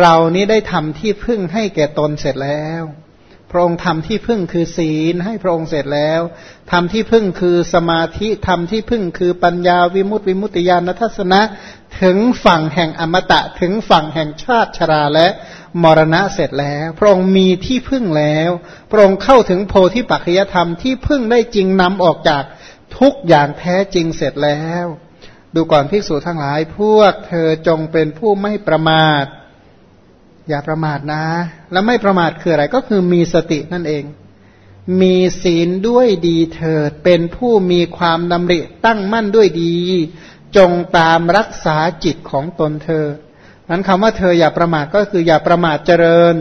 เรานี้ได้ทำที่พึ่งให้แก่ตนเสร็จแล้ว พระองค์ทำที่พึ่งคือศีลให้พระองค์เสร็จแล้วทำที่พึ่งคือสมาธิทำที่พึ่งคือปัญญาวิมุตติวิมุตติญาณทัศนะ ถึงฝั่งแห่งอมตะถึงฝั่งแห่งชาติชราและมรณะเสร็จแล้ว พระองค์มีที่พึ่งแล้ว พระองค์เข้าถึงโพธิปัจจยธรรมที่พึ่งได้จริงนำออกจากทุกอย่างแท้จริงเสร็จแล้ว ดูก่อนภิกษุทั้งหลายพวกเธอจงเป็นผู้ไม่ประมาท อย่าประมาทนะ แล้วไม่ประมาทคืออะไรก็คือมีสตินั่นเอง มีศีลด้วยดีเถิด เป็นผู้มีความดำริตั้งมั่นด้วยดี จงตามรักษาจิตของตนเธอ นั้นคำว่าเธออย่าประมาทก็คืออย่าประมาทเจริญ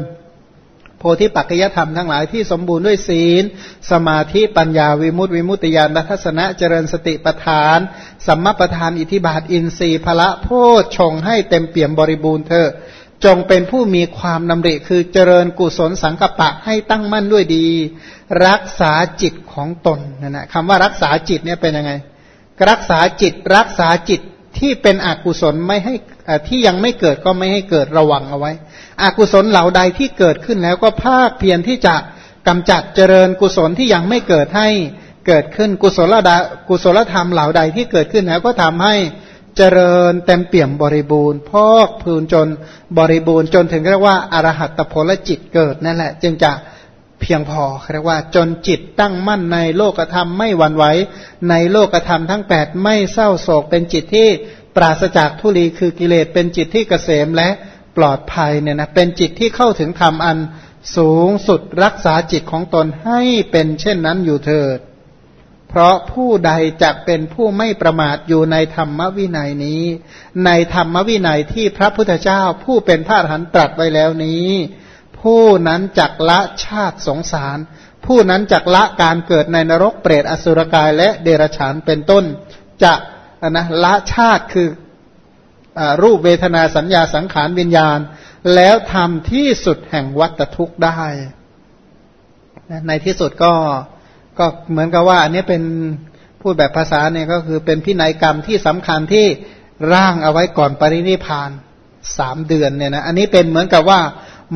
โพธิปัจจยธรรมทั้งหลายที่สมบูรณ์ด้วยศีล สมาธิปัญญาวิมุตติวิมุตติญาณทัศนะเจริญสติปทาน สัมมาประธานอิทิบาทอินทรีย์พละโพชชงให้เต็มเปี่ยมบริบูรณ์เธอ จงเป็นผู้มีความนำริคือเจริญกุศลสังกปะให้ตั้งมั่นด้วยดี รักษาจิตของตนนั่นแหละคำว่ารักษาจิตเนี่ยเป็นยังไง รักษาจิตรักษาจิตที่เป็นอกุศลไม่ให้ที่ยังไม่เกิดก็ไม่ให้เกิดระวังเอาไว้ อกุศลเหล่าใดที่เกิดขึ้นแล้วก็ภาคเพียรที่จะกำจัดเจริญกุศลที่ยังไม่เกิดให้เกิดขึ้นกุศลดากุศลธรรมเหล่าใดที่เกิดขึ้นแล้วก็ทำให้ เจริญเต็มเปี่ยมบริบูรณ์ พอกพูนจนบริบูรณ์จนถึงเรียกว่าอรหัตผลจิตเกิดนั่นแหละ จึงจะเพียงพอเรียกว่าจนจิตตั้งมั่นในโลกธรรมไม่หวั่นไหวในโลกธรรมทั้งแปดไม่เศร้าโศกเป็นจิตที่ปราศจากทุลีคือกิเลสเป็นจิตที่เกษมและปลอดภัยเนี่ยนะเป็นจิตที่เข้าถึงธรรมอันสูงสุดรักษาจิตของตนให้เป็นเช่นนั้นอยู่เถิด เพราะผู้ใดจะเป็นผู้ไม่ประมาทอยู่ในธรรมวินัยนี้ ในธรรมวินัยที่พระพุทธเจ้าผู้เป็นพระอรหันตรัสไว้แล้วนี้ ผู้นั้นจักละชาติสงสาร ผู้นั้นจักละการเกิดในนรกเปรตอสุรกายและเดรัจฉานเป็นต้น จะนะละชาติคืออรูปเวทนาสัญญาสังขารวิญญาณ แล้วทำที่สุดแห่งวัตทุกข์ได้ ในที่สุดก็ ก็เหมือนกับว่าอันนี้เป็นพูดแบบภาษาเนี่ยก็คือเป็นพินัยกรรมที่สำคัญที่ร่างเอาไว้ก่อนปรินิพานสามเดือนเนี่ยนะอันนี้เป็นเหมือนกับว่า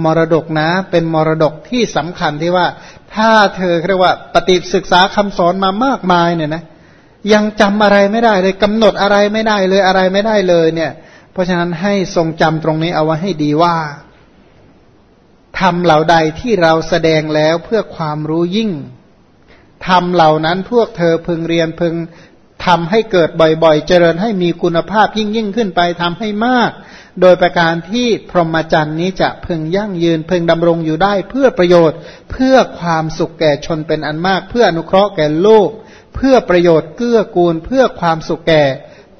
มรดกนะ เป็นมรดกที่สำคัญที่ว่า ถ้าเธอเรียกว่าปฏิศึกษาคำสอนมามากมายเนี่ยนะยังจำอะไรไม่ได้เลยกำหนดอะไรไม่ได้เลยอะไรไม่ได้เลยเนี่ย เพราะฉะนั้นให้ทรงจำตรงนี้เอาไว้ให้ดีว่าทำเหล่าใดที่เราแสดงแล้วเพื่อความรู้ยิ่ง ทำเหล่านั้นพวกเธอพึงเรียนพึงทำให้เกิดบ่อยๆ เจริญให้มีคุณภาพยิ่งยิ่งขึ้นไปทำให้มาก โดยประการที่พรหมจรรย์นี้จะพึงยั่งยืนพึงดำรงอยู่ได้เพื่อประโยชน์ เพื่อความสุขแก่ชนเป็นอันมาก เพื่ออนุเคราะห์แก่โลก เพื่อประโยชน์เกื้อกูล เพื่อความสุขแก่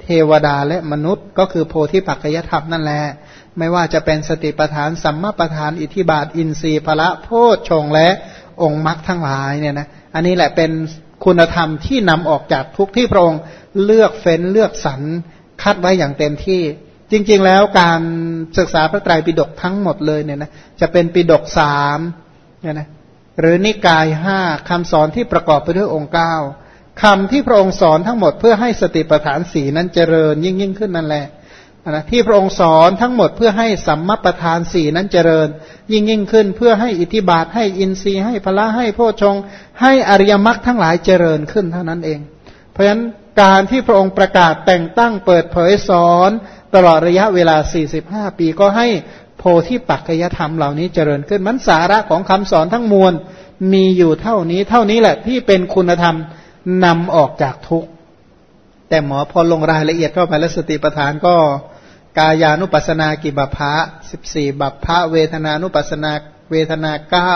เทวดาและมนุษย์ ก็คือโพธิปัจจยธรรมนั่นแหละไม่ว่าจะเป็นสติปทานสัมมาปทานอิทิบาทอินทรีย์พละโพชฌงและองค์มรรคทั้งหลายเนี่ยนะ อันนี้แหละเป็นคุณธรรมที่นำออกจากทุกที่พระองค์เลือกเฟ้นเลือกสรรคัดไว้อย่างเต็มที่ จริง ๆ แล้วการศึกษาพระไตรปิฎกทั้งหมดเลยเนี่ยนะจะเป็นปิฎกสามเนี่ยนะหรือนิกายห้าคำสอนที่ประกอบไปด้วยองค์เก้าคำที่พระองค์สอนทั้งหมดเพื่อให้สติปัฏฐานสีนั้นเจริญยิ่งยิ่งขึ้นนั่นแหละ นะที่พระองค์สอนทั้งหมดเพื่อให้สัมมาประธานสี่นั้นเจริญ ยิ่งยิ่งขึ้นเพื่อให้อิทธิบาทให้อินทรีย์ให้พละให้โพชงให้อริยมรรคทั้งหลายเจริญขึ้นเท่านั้นเอง เพราะฉะนั้นการที่พระองค์ประกาศแต่งตั้งเปิดเผยสอนตลอดระยะเวลา 45 ปีก็ให้โพธิปัจจยธรรมเหล่านี้เจริญขึ้นมันสาระของคำสอนทั้งมวลมีอยู่เท่านี้เท่านี้แหละที่เป็นคุณธรรมนำออกจากทุกข์แต่หมอพอลงรายละเอียดเข้าไปแล้วสติปัฏฐานก็ กายานุปัสนากิบพะสิบสี่บัพพะเวทนานุปัสนาเวทนาเก้า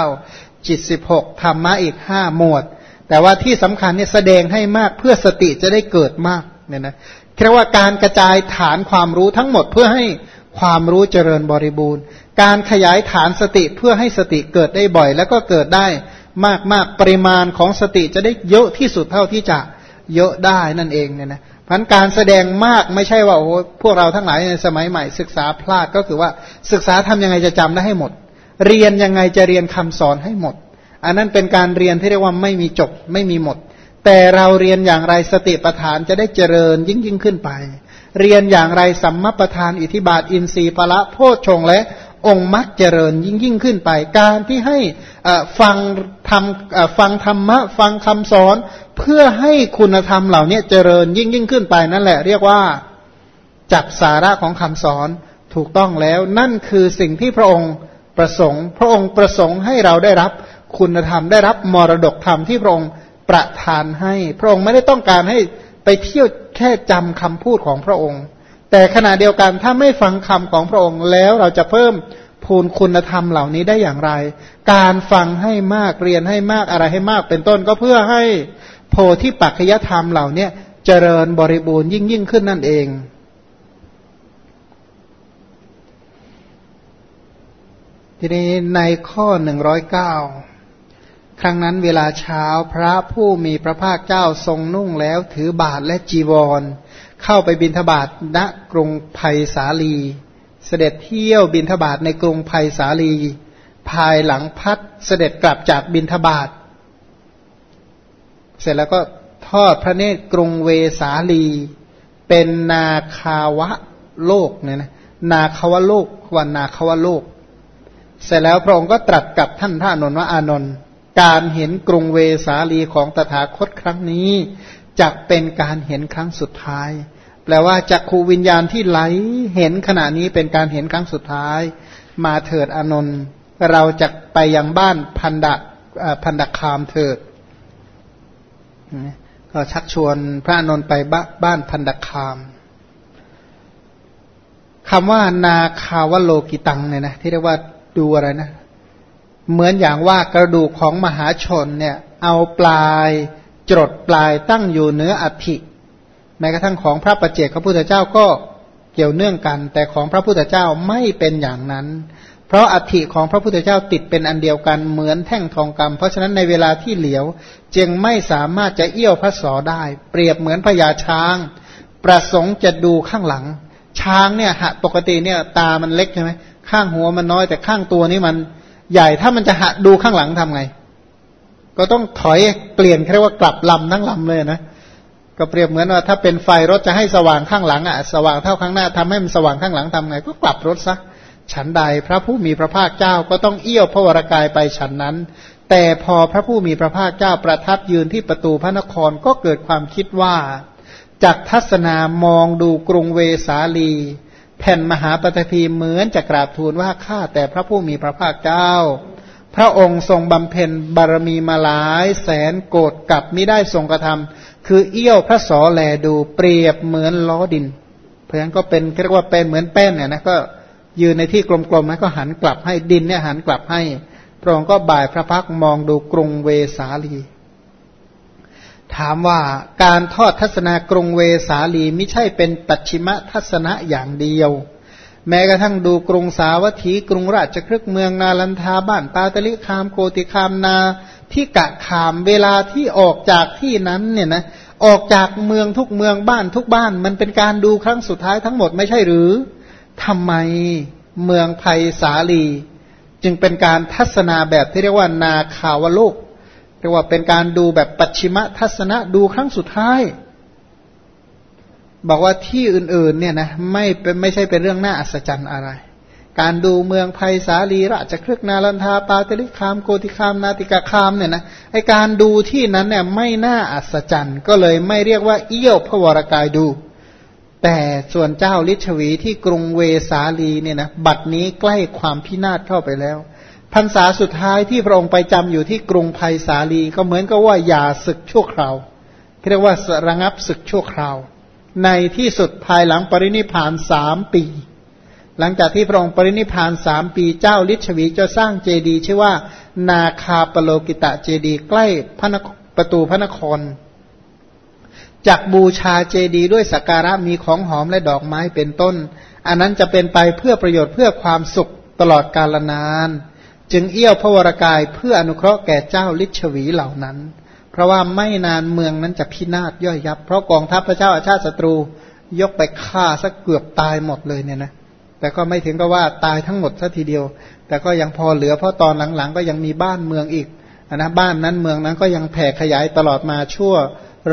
จิตสิบหกธรรมะอีกห้าหมวด แต่ว่าที่สำคัญเนี่ยแสดงให้มากเพื่อสติจะได้เกิดมากเนี่ยนะเรียกว่าการกระจายฐานความรู้ทั้งหมดเพื่อให้ความรู้เจริญบริบูรณ์ การขยายฐานสติเพื่อให้สติเกิดได้บ่อย แล้วก็เกิดได้มากมากปริมาณของสติจะได้เยอะที่สุดเท่าที่จะ เยอะได้นั่นเองเนี่ยนะพันการแสดงมากไม่ใช่ว่าโอ้พวกเราทั้งหลายในสมัยใหม่ ศึกษาพลาดก็คือว่าศึกษาทำยังไงจะจำได้ให้หมด เรียนยังไงจะเรียนคำสอนให้หมด อันนั้นเป็นการเรียนที่เรียกว่าไม่มีจบไม่มีหมด แต่เราเรียนอย่างไรสติปัฏฐานจะได้เจริญยิ่งยิ่งขึ้นไป เรียนอย่างไรสัมมาประธานอิทิบาทอินทรีย์พละโพชฌงและองค์มรรคเจริญยิ่งยิ่งขึ้นไป การที่ให้ฟังทำฟังธรรมะ ฟังคำสอน เพื่อให้คุณธรรมเหล่านี้เจริญยิ่งยิ่งขึ้นไปนั่นแหละ เรียกว่าจับสาระของคำสอนถูกต้องแล้วนั่นคือสิ่งที่พระองค์ประสงค์ พระองค์ประสงค์ให้เราได้รับคุณธรรมได้รับมรดกธรรมที่พระองค์ประทานให้ พระองค์ไม่ได้ต้องการให้ไปเที่ยวแค่จำคำพูดของพระองค์ แต่ขณะเดียวกันถ้าไม่ฟังคำของพระองค์แล้วเราจะเพิ่มพูนคุณธรรมเหล่านี้ได้อย่างไร การฟังให้มากเรียนให้มากอะไรให้มากเป็นต้นก็เพื่อให้ โพธิปัจจยธรรมเหล่านี้เจริญบริบูรณ์ยิ่งยิ่งขึ้นนั่นเอง ทีนี้ในข้อหนึ่งร้อยเก้าครั้งนั้นเวลาเช้าพระผู้มีพระภาคเจ้าทรงนุ่งแล้วถือบาทและจีวร เข้าไปบินทบาทณกรุงไผ่สาลี เสด็จเที่ยวบินทบาทในกรุงไผ่สาลี ภายหลังพัดเสด็จกลับจากบินทบาท เสร็จแล้วก็ทอดพระเนตรกรุงเวสาลี เป็นนาคาวะโลกเนี่ยนะนาคาวะโลกวันนาคาวะโลก เสร็จแล้วพระองค์ก็ตรัสกับท่านพระนนท์ว่าอานนท์การเห็นกรุงเวสาลีของตถาคตครั้งนี้จะเป็นการเห็นครั้งสุดท้าย แปลว่าจักขูวิญญาณที่ไหลเห็นขณะนี้เป็นการเห็นครั้งสุดท้าย มาเถิดอนนท์เราจะไปยังบ้านพันดะพันดะคามเถิด ก็ชักชวนพระนนท์ไปบ้านพันดคามคำว่านาคาวโลกิตังเนี่ยนะที่เรียกว่าดูอะไรนะ เหมือนอย่างว่ากระดูกของมหาชนเนี่ย เอาปลายจดปลายตั้งอยู่เนื้ออัฐิแม้กระทั่งของพระประเจกพระพุทธเจ้าก็เกี่ยวเนื่องกัน แต่ของพระพุทธเจ้าไม่เป็นอย่างนั้น เพราะอัฐิของพระพุทธเจ้าติดเป็นอันเดียวกันเหมือนแท่งทองคำเพราะฉะนั้นในเวลาที่เหลียว จึงไม่สามารถจะเอี้ยวพระสอได้ เปรียบเหมือนพญาช้าง ประสงค์จะดูข้างหลัง ช้างเนี่ยหปกติเนี่ยตามันเล็กใช่ไหมข้างหัวมันน้อยแต่ข้างตัวนี่มันใหญ่ถ้ามันจะหะดูข้างหลังทำไง ก็ต้องถอยเปลี่ยนเรียกว่ากลับลำทั้งลำเลยนะก็เปรียบเหมือนว่าถ้าเป็นไฟรถจะให้สว่างข้างหลังอะสว่างเท่าข้างหน้าทำให้มันสว่างข้างหลังทำไง ก็กลับรถซะ ฉันใดพระผู้มีพระภาคเจ้าก็ต้องเอี้ยวพระวรากายไปฉันนั้น แต่พอพระผู้มีพระภาคเจ้าประทับยืนที่ประตูพระนครก็เกิดความคิดว่าจากทัศนามองดูกรุงเวสาลี แผ่นมหาปฐพีเหมือนจะกราบทูลว่าข้าแต่พระผู้มีพระภาคเจ้า พระองค์ทรงบำเพ็ญบารมีมาหลายแสนโกรธกับไมิได้ทรงกระทำคือเอี้ยวพระสอแลดูเปรียบเหมือนล้อดิน เพราะฉะนั้นก็เป็นเรียกว่าเป็นเหมือนแป้นเนี่ยนะก็ ยืนในที่กลมๆแล้วก็หันกลับให้ดินเนี่ยหันกลับให้ พระองค์ก็บ่ายพระพักมองดูกรุงเวสาลี ถามว่าการทอดทัศนากรุงเวสาลีไม่ใช่เป็นปัจฉิมทัศนะอย่างเดียว แม้กระทั่งดูกรุงสาวัตถีกรุงราชครึกเมืองนาลันทาบ้านปาตลิคามโกติคามนาที่กะขามเวลาที่ออกจากที่นั้นเนี่ยนะออกจากเมืองทุกเมืองบ้านทุกบ้าน มันเป็นการดูครั้งสุดท้ายทั้งหมดไม่ใช่หรือ ทำไมเมืองไผ่สาลี จึงเป็นการทัศนาแบบที่เรียกว่านาคาวโลกเรียกว่าเป็นการดูแบบปัจฉิมทัศนะดูครั้งสุดท้าย บอกว่าที่อื่นๆเนี่ยนะไม่เป็นไม่ใช่เป็นเรื่องน่าอัศจรรย์อะไร การดูเมืองไผ่สาลีราชครึกนาลันทาปาตลิคามโกติคามนาติกาคามเนี่ยนะไอการดูที่นั้นเนี่ยไม่น่าอัศจรรย์ ก็เลยไม่เรียกว่าเอี้ยวพระวรากายดู แต่ส่วนเจ้าลิชวีที่กรุงเวสาลีเนี่ยนะบัดนี้ใกล้ความพินาศเข้าไปแล้วพรรษาสุดท้ายที่พระองค์ไปจำอยู่ที่กรุงไผ่สาลีก็เหมือนกับว่าอย่าศึกชั่วคราวเรียกว่าระงับศึกชั่วคราว ในที่สุดภายหลังปรินิพานสามปี หลังจากที่พระองค์ปรินิพานสามปีเจ้าลิชวีจะสร้างเจดีย์ชื่อว่า นาคาปโลกิตะเจดีย์ใกล้พระประตูพระนคร จากบูชาเจดีย์ด้วยสักการะมีของหอมและดอกไม้เป็นต้น อันนั้นจะเป็นไปเพื่อประโยชน์เพื่อความสุขตลอดกาลนาน จึงเอี้ยวพระวรากายเพื่ออนุเคราะห์แก่เจ้าลิชวีเหล่านั้น เพราะว่าไม่นานเมืองนั้นจะพินาศย่อยยับ เพราะกองทัพพระเจ้าอาชาติศัตรูยกไปฆ่าสักเกือบตายหมดเลยเนี่ยนะแต่ก็ไม่ถึงกับว่าตายทั้งหมดซะทีเดียว แต่ก็ยังพอเหลือเพราะตอนหลังๆ ก็ยังมีบ้านเมืองอีกนะบ้านนั้นเมืองนั้นก็ยังแผ่ขยายตลอดมาชั่ว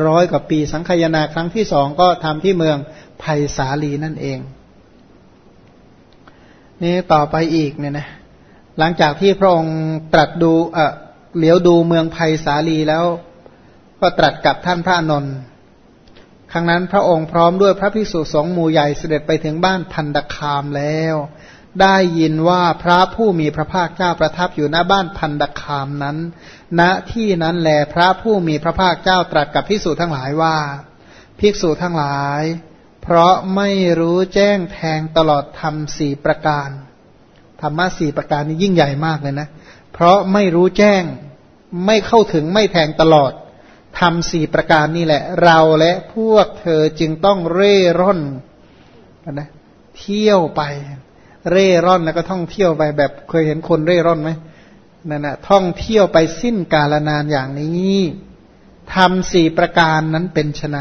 ร้อยกว่าปี สังขยาครั้งที่สองก็ทำที่เมืองไผ่สาลีนั่นเอง นี่ต่อไปอีกเนี่ยนะหลังจากที่พระองค์ตรัสดูเออเหลียวดูเมืองไผ่สาลีแล้ว ก็ตรัสกับท่านพระนนท์ครั้งนั้นพระองค์พร้อมด้วยพระภิกษุสงฆ์หมู่ใหญ่เสด็จไปถึงบ้านพันดคามแล้ว ได้ยินว่าพระผู้มีพระภาคเจ้าประทับอยู่หน้าบ้านพันดคามนั้น ณที่นั้นแลพระผู้มีพระภาคเจ้าตรัสกับภิกษุทั้งหลายว่า ภิกษุทั้งหลาย เพราะไม่รู้แจ้งแทงตลอดธรรมสี่ประการธรรมะสี่ประการนี้ยิ่งใหญ่มากเลยนะ เพราะไม่รู้แจ้งไม่เข้าถึงไม่แทงตลอดทำสี่ประการนี่แหละ เราและพวกเธอจึงต้องเร่ร่อนนะเที่ยวไป เร่ร่อนแล้วก็ท่องเที่ยวไปแบบเคยเห็นคนเร่ร่อนไหมนั่นนะท่องเที่ยวไปสิ้นกาลนานอย่างนี้ทำสี่ประการนั้นเป็นไฉน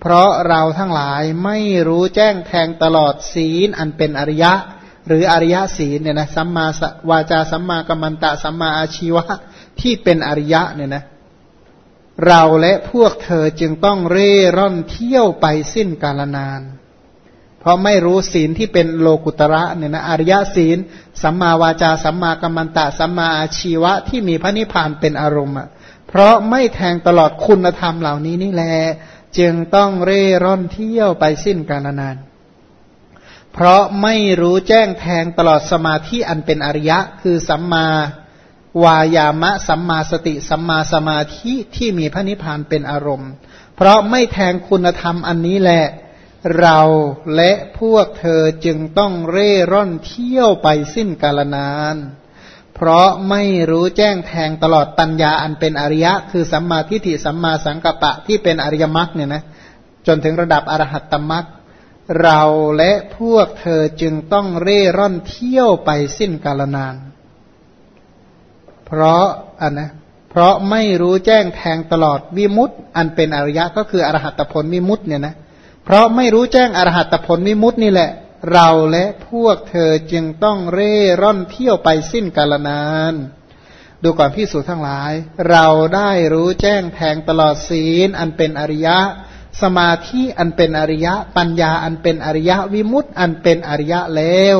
เพราะเราทั้งหลายไม่รู้แจ้งแทงตลอดศีลอันเป็นอริยะ หรืออริยศีลเนี่ยนะสัมมาวาจาสัมมากัมมันตะสัมมาอาชีวะที่เป็นอริยะเนี่ยนะเราและพวกเธอจึงต้องเร่ร่อนเที่ยวไปสิ้นกาลนาน เพราะไม่รู้ศีลที่เป็นโลกุตระเนี่ยนะอริยศีล สัมมาวาจา สัมมากัมมันตะ สัมมาอาชีวะที่มีพระนิพพานเป็นอารมณ์อะเพราะไม่แทงตลอดคุณธรรมเหล่านี้นี่แหละจึงต้องเร่ร่อนเที่ยวไปสิ้นกาลนาน เพราะไม่รู้แจ้งแทงตลอดสมาธิอันเป็นอริยะ คือสัมมาวายามะ สัมมาสติ สัมมาสมาธิที่มีพระนิพพานเป็นอารมณ์ เพราะไม่แทงคุณธรรมอันนี้แหละ เราและพวกเธอจึงต้องเร่ร่อนเที่ยวไปสิ้นกาลนาน เพราะไม่รู้แจ้งแทงตลอดปัญญาอันเป็นอริยะ คือสัมมาทิฏฐิสัมมาสังกัปปะที่เป็นอริยมรรคเนี่ยนะจนถึงระดับอรหัตตมรรคเราและพวกเธอจึงต้องเร่ร่อนเที่ยวไปสิ้นกาลนาน เพราะอันนะเพราะไม่รู้แจ้งแทงตลอดวิมุตต์อันเป็นอริยะก็คืออรหัตผลวิมุตต์เนี่ยนะเพราะไม่รู้แจ้งอรหัตผลวิมุตต์นี่แหละ เราและพวกเธอจึงต้องเร่ร่อนเที่ยวไปสิ้นกาลนาน ดูก่อนพิสูจทั้งหลาย เราได้รู้แจ้งแทงตลอดศีลอันเป็นอริยะ สมาธิอันเป็นอริยะ ปัญญาอันเป็นอริยะวิมุตต์อันเป็นอริยะแล้ว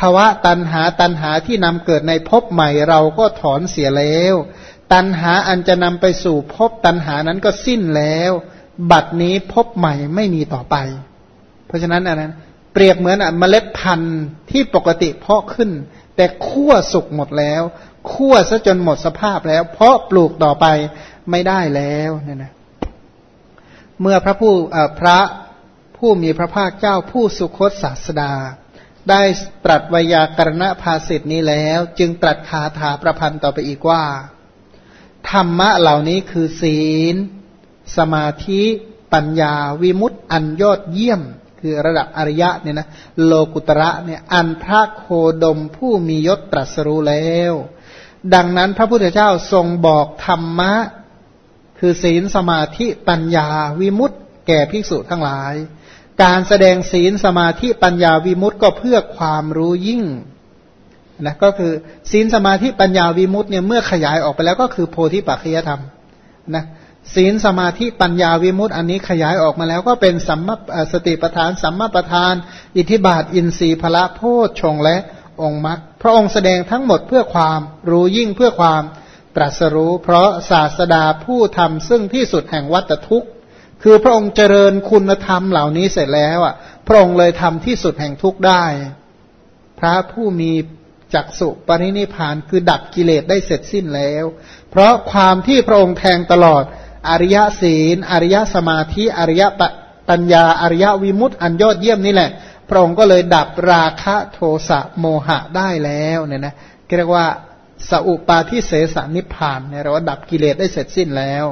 ภาวะตันหาตันหาที่นำเกิดในภพใหม่เราก็ถอนเสียแล้ว ตันหาอันจะนำไปสู่ภพตันหานั้นก็สิ้นแล้ว บัดนี้ภพใหม่ไม่มีต่อไป เพราะฉะนั้นอันนั้นเปรียบเหมือนเมล็ดพันธุ์ที่ปกติเพาะขึ้น แต่คั่วสุกหมดแล้วคั่วซะจนหมดสภาพแล้ว เพาะปลูกต่อไปไม่ได้แล้วเนี่ยนะเมื่อพระผู้พระผู้มีพระภาคเจ้าผู้สุคตศาสดา ได้ตรัสวยากรณภาสิทธินี้แล้ว จึงตรัสคาถาประพันธ์ต่อไปอีกว่า ธรรมะเหล่านี้คือศีล สมาธิปัญญาวิมุตติอันยอดเยี่ยม คือระดับอริยะเนี่ยนะโลกุตระเนี่ยอันพระโคดมผู้มียศตรัสรู้แล้ว ดังนั้นพระพุทธเจ้าทรงบอกธรรมะ คือศีลสมาธิปัญญาวิมุตติแก่ภิกษุทั้งหลาย การแสดงศีลสมาธิปัญญาวิมุตต์ก็เพื่อความรู้ยิ่งนะก็คือศีลสมาธิปัญญาวิมุตต์เนี่ยเมื่อขยายออกไปแล้วก็คือโพธิปัจจยธรรมนะ ศีลสมาธิปัญญาวิมุตต์อันนี้ขยายออกมาแล้วก็เป็นสัมมาสติปทาน สัมมาประธาน อิทธิบาท อินทรีย์พละโพชฌงและองค์มรรคพระองค์แสดงทั้งหมดเพื่อความรู้ยิ่งเพื่อความตรัสรู้ เพราะศาสดาผู้ทำซึ่งที่สุดแห่งวัตทุกข์ คือพระองค์เจริญคุณธรรมเหล่านี้เสร็จแล้วอะ พระองค์เลยทำที่สุดแห่งทุกข์ได้ พระผู้มีจักสุปรินิพานคือดับกิเลสได้เสร็จสิ้นแล้ว เพราะความที่พระองค์แทงตลอด อริยศีล อริยสมาธิอริยปัญญาอริยวิมุตติอันยอดเยี่ยมนี่แหละ พระองค์ก็เลยดับราคะโทสะโมหะได้แล้วเนี่ยนะเรียกว่าสอุปาทิเสสนิพานเนี่ยเราว่าดับกิเลสได้เสร็จสิ้นแล้ว